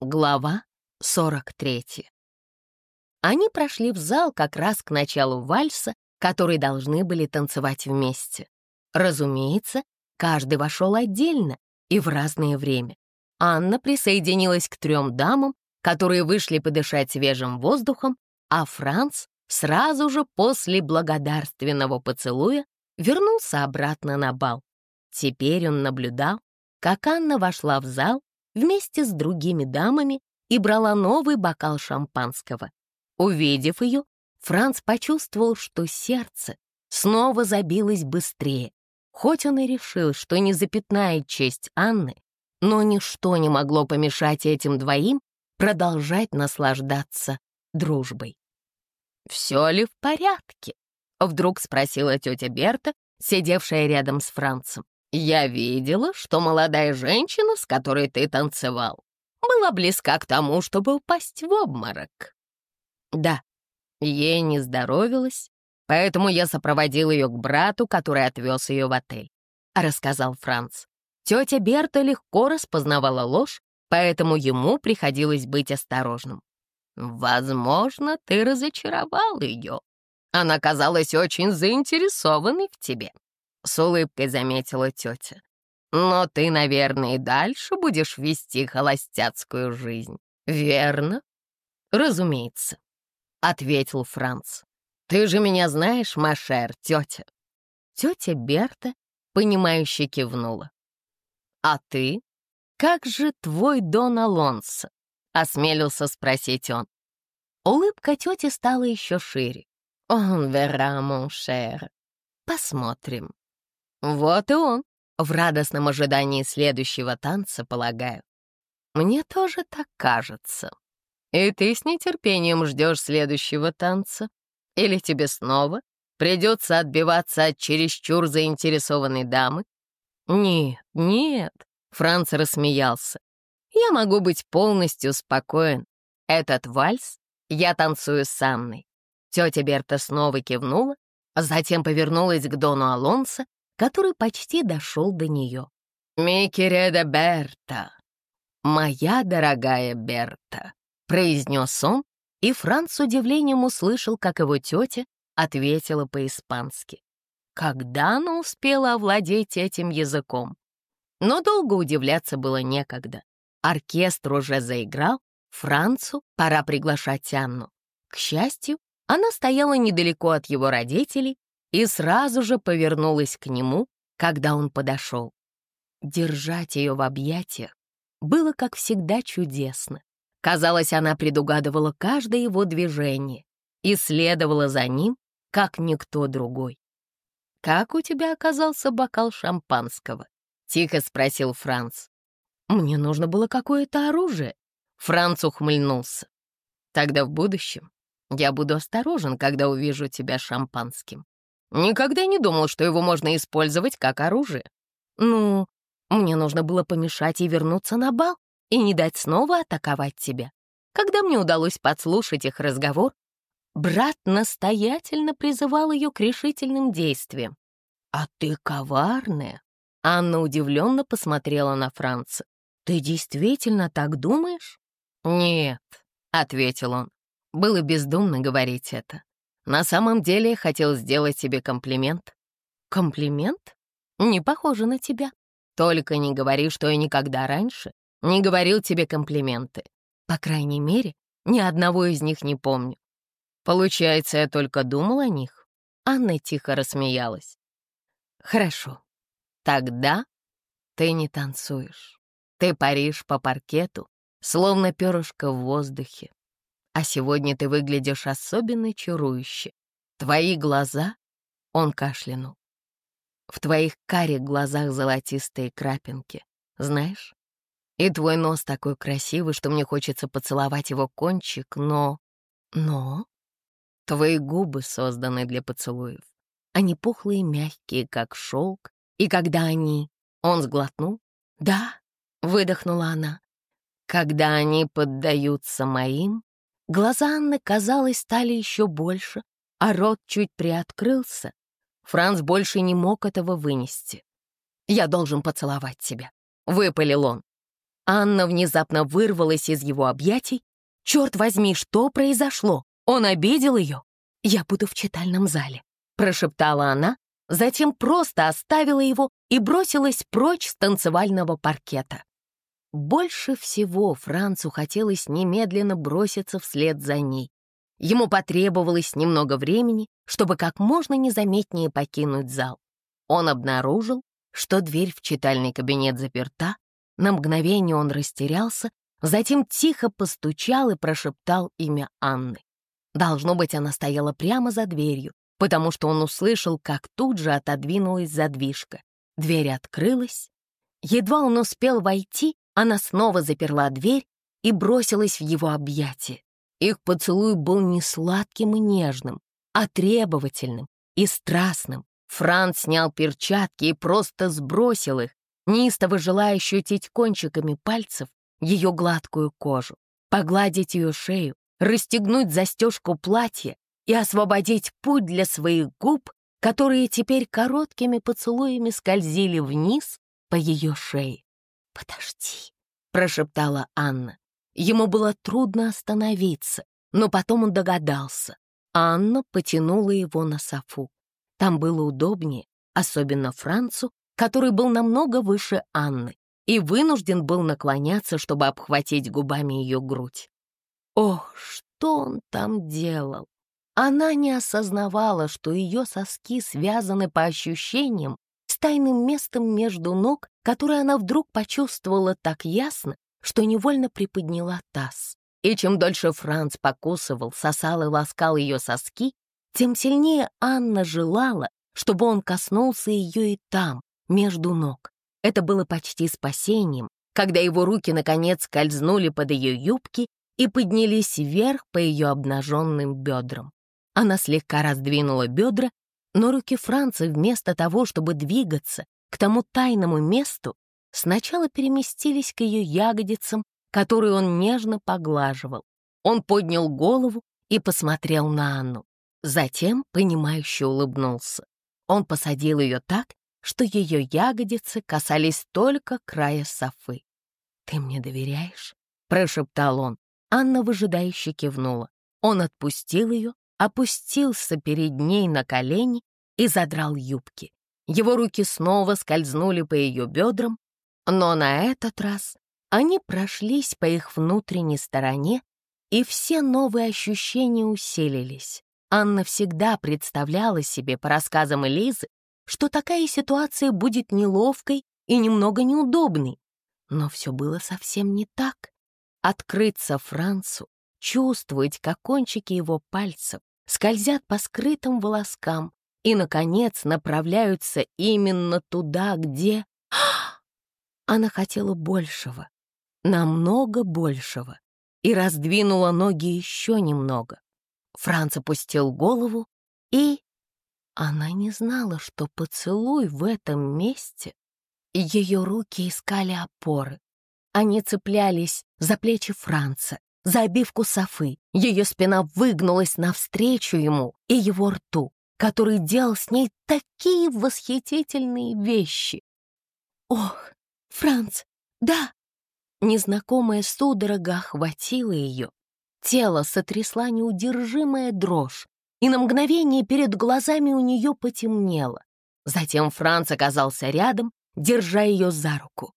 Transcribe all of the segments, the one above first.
Глава 43. Они прошли в зал как раз к началу вальса, который должны были танцевать вместе. Разумеется, каждый вошел отдельно и в разное время. Анна присоединилась к трем дамам, которые вышли подышать свежим воздухом, а Франц сразу же после благодарственного поцелуя вернулся обратно на бал. Теперь он наблюдал, как Анна вошла в зал вместе с другими дамами и брала новый бокал шампанского. Увидев ее, Франц почувствовал, что сердце снова забилось быстрее. Хоть он и решил, что не запятнает честь Анны, но ничто не могло помешать этим двоим продолжать наслаждаться дружбой. «Все ли в порядке?» — вдруг спросила тетя Берта, сидевшая рядом с Францем. Я видела, что молодая женщина, с которой ты танцевал, была близка к тому, чтобы упасть в обморок. Да, ей не здоровилось, поэтому я сопроводил ее к брату, который отвез ее в отель, — рассказал Франц. Тетя Берта легко распознавала ложь, поэтому ему приходилось быть осторожным. «Возможно, ты разочаровал ее. Она казалась очень заинтересованной в тебе», с улыбкой заметила тетя. «Но ты, наверное, и дальше будешь вести холостяцкую жизнь, верно?» «Разумеется», — ответил Франц. «Ты же меня знаешь, Машер, тетя». Тетя Берта, понимающе кивнула. «А ты? Как же твой Дон Алонсо?» — осмелился спросить он. Улыбка тети стала еще шире. «Он вера, cher. Посмотрим». Вот и он, в радостном ожидании следующего танца, полагаю. Мне тоже так кажется. И ты с нетерпением ждешь следующего танца? Или тебе снова придется отбиваться от чересчур заинтересованной дамы? Нет, нет, Франц рассмеялся. Я могу быть полностью спокоен. Этот вальс я танцую с Анной. Тетя Берта снова кивнула, затем повернулась к Дону Алонсо который почти дошел до нее. «Микереда Берта, моя дорогая Берта», — произнес он, и Франц с удивлением услышал, как его тетя ответила по-испански. Когда она успела овладеть этим языком? Но долго удивляться было некогда. Оркестр уже заиграл, Францу пора приглашать Анну. К счастью, она стояла недалеко от его родителей и сразу же повернулась к нему, когда он подошел. Держать ее в объятиях было, как всегда, чудесно. Казалось, она предугадывала каждое его движение и следовала за ним, как никто другой. «Как у тебя оказался бокал шампанского?» — тихо спросил Франц. «Мне нужно было какое-то оружие». Франц ухмыльнулся. «Тогда в будущем я буду осторожен, когда увижу тебя шампанским. Никогда не думал, что его можно использовать как оружие. Ну, мне нужно было помешать ей вернуться на бал и не дать снова атаковать тебя. Когда мне удалось подслушать их разговор, брат настоятельно призывал ее к решительным действиям. «А ты коварная!» Анна удивленно посмотрела на Франца. «Ты действительно так думаешь?» «Нет», — ответил он. Было бездумно говорить это. На самом деле хотел сделать тебе комплимент. Комплимент? Не похоже на тебя. Только не говори, что я никогда раньше не говорил тебе комплименты. По крайней мере, ни одного из них не помню. Получается, я только думал о них. Анна тихо рассмеялась. Хорошо. Тогда ты не танцуешь. Ты паришь по паркету, словно перышко в воздухе. А сегодня ты выглядишь особенно чарующе. Твои глаза...» — он кашлянул. «В твоих карих глазах золотистые крапинки, знаешь? И твой нос такой красивый, что мне хочется поцеловать его кончик, но... Но... Твои губы созданы для поцелуев. Они пухлые мягкие, как шелк. И когда они... Он сглотнул. «Да», — выдохнула она. «Когда они поддаются моим, Глаза Анны, казалось, стали еще больше, а рот чуть приоткрылся. Франц больше не мог этого вынести. «Я должен поцеловать тебя», — выпалил он. Анна внезапно вырвалась из его объятий. «Черт возьми, что произошло? Он обидел ее?» «Я буду в читальном зале», — прошептала она, затем просто оставила его и бросилась прочь с танцевального паркета. Больше всего Францу хотелось немедленно броситься вслед за ней. Ему потребовалось немного времени, чтобы как можно незаметнее покинуть зал. Он обнаружил, что дверь в читальный кабинет заперта, на мгновение он растерялся, затем тихо постучал и прошептал имя Анны. Должно быть, она стояла прямо за дверью, потому что он услышал, как тут же отодвинулась задвижка. Дверь открылась. Едва он успел войти, она снова заперла дверь и бросилась в его объятия. Их поцелуй был не сладким и нежным, а требовательным и страстным. Франц снял перчатки и просто сбросил их, неистово желая ощутить кончиками пальцев ее гладкую кожу, погладить ее шею, расстегнуть застежку платья и освободить путь для своих губ, которые теперь короткими поцелуями скользили вниз по ее шее. «Подожди», — прошептала Анна. Ему было трудно остановиться, но потом он догадался. Анна потянула его на софу. Там было удобнее, особенно Францу, который был намного выше Анны и вынужден был наклоняться, чтобы обхватить губами ее грудь. Ох, что он там делал! Она не осознавала, что ее соски связаны по ощущениям с тайным местом между ног, которое она вдруг почувствовала так ясно, что невольно приподняла таз. И чем дольше Франц покусывал, сосал и ласкал ее соски, тем сильнее Анна желала, чтобы он коснулся ее и там, между ног. Это было почти спасением, когда его руки, наконец, скользнули под ее юбки и поднялись вверх по ее обнаженным бедрам. Она слегка раздвинула бедра, но руки Франца вместо того, чтобы двигаться к тому тайному месту, сначала переместились к ее ягодицам, которые он нежно поглаживал. Он поднял голову и посмотрел на Анну. Затем, понимающе улыбнулся. Он посадил ее так, что ее ягодицы касались только края софы. «Ты мне доверяешь?» — прошептал он. Анна выжидающе кивнула. Он отпустил ее, опустился перед ней на колени и задрал юбки. Его руки снова скользнули по ее бедрам, но на этот раз они прошлись по их внутренней стороне, и все новые ощущения усилились. Анна всегда представляла себе по рассказам Элизы, что такая ситуация будет неловкой и немного неудобной. Но все было совсем не так. Открыться Францу, чувствовать, как кончики его пальцев скользят по скрытым волоскам и, наконец, направляются именно туда, где... Она хотела большего, намного большего, и раздвинула ноги еще немного. Франц опустил голову, и... Она не знала, что поцелуй в этом месте. Ее руки искали опоры. Они цеплялись за плечи Франца, за обивку Софы. Ее спина выгнулась навстречу ему и его рту, который делал с ней такие восхитительные вещи. Ох, «Франц, да!» Незнакомая судорога охватила ее. Тело сотрясла неудержимая дрожь, и на мгновение перед глазами у нее потемнело. Затем Франц оказался рядом, держа ее за руку.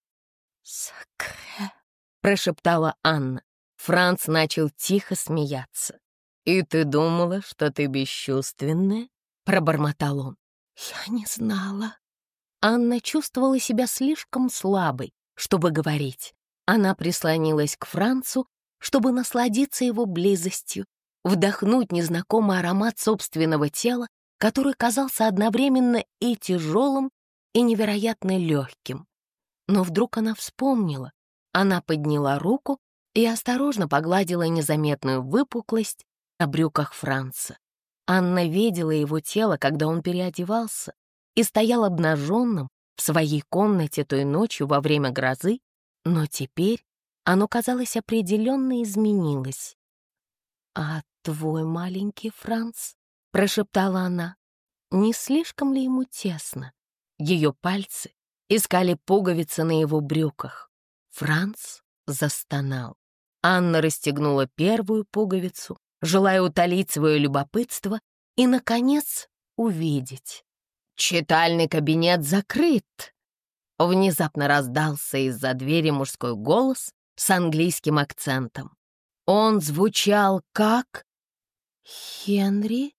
«Сакре», — прошептала Анна. Франц начал тихо смеяться. «И ты думала, что ты бесчувственная?» — пробормотал он. «Я не знала». Анна чувствовала себя слишком слабой, чтобы говорить. Она прислонилась к Францу, чтобы насладиться его близостью, вдохнуть незнакомый аромат собственного тела, который казался одновременно и тяжелым, и невероятно легким. Но вдруг она вспомнила. Она подняла руку и осторожно погладила незаметную выпуклость на брюках Франца. Анна видела его тело, когда он переодевался, и стоял обнаженным в своей комнате той ночью во время грозы, но теперь оно, казалось, определенно изменилось. «А твой маленький Франц?» — прошептала она. «Не слишком ли ему тесно?» Ее пальцы искали пуговицы на его брюках. Франц застонал. Анна расстегнула первую пуговицу, желая утолить свое любопытство и, наконец, увидеть. «Читальный кабинет закрыт!» Внезапно раздался из-за двери мужской голос с английским акцентом. Он звучал как... «Хенри?»